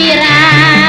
Pira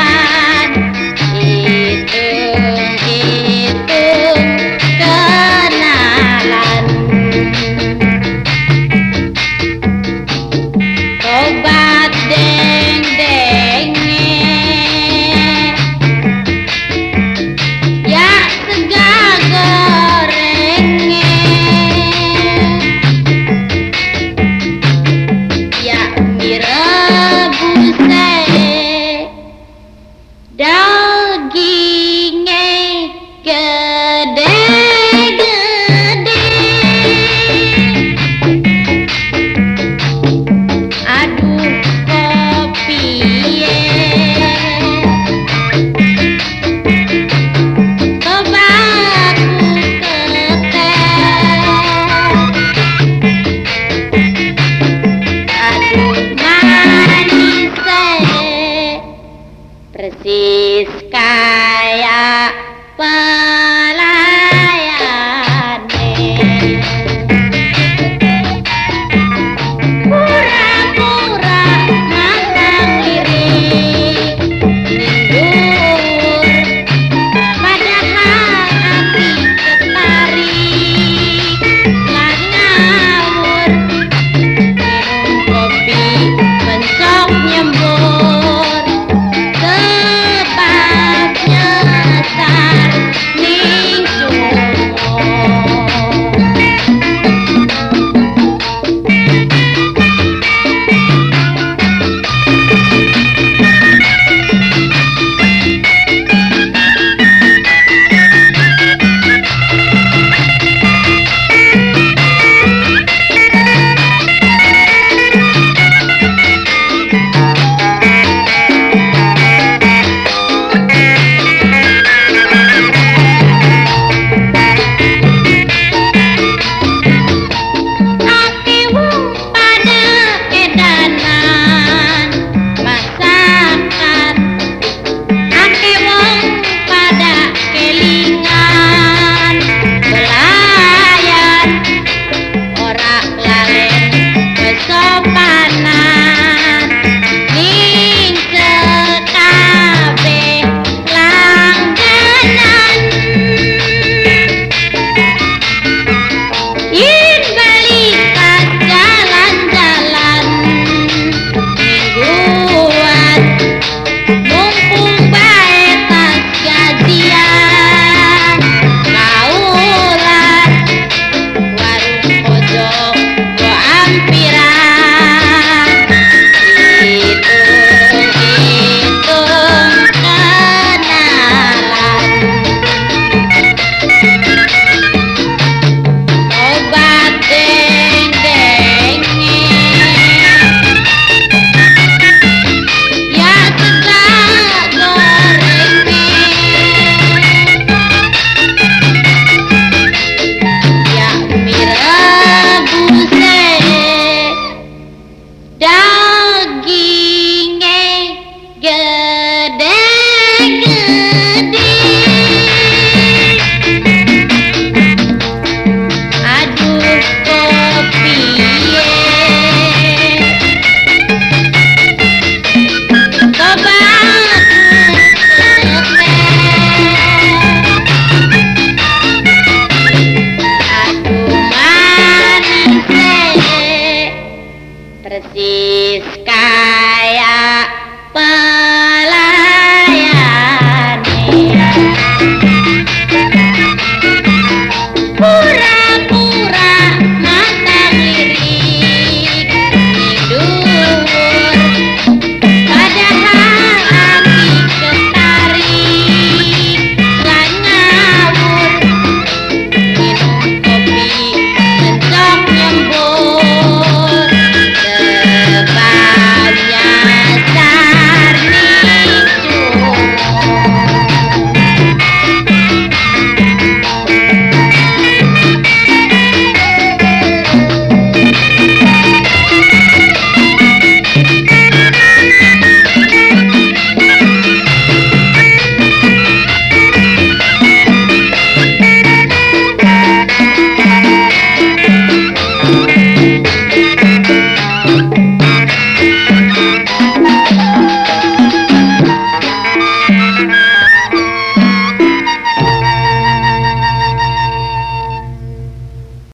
रसे Iskaya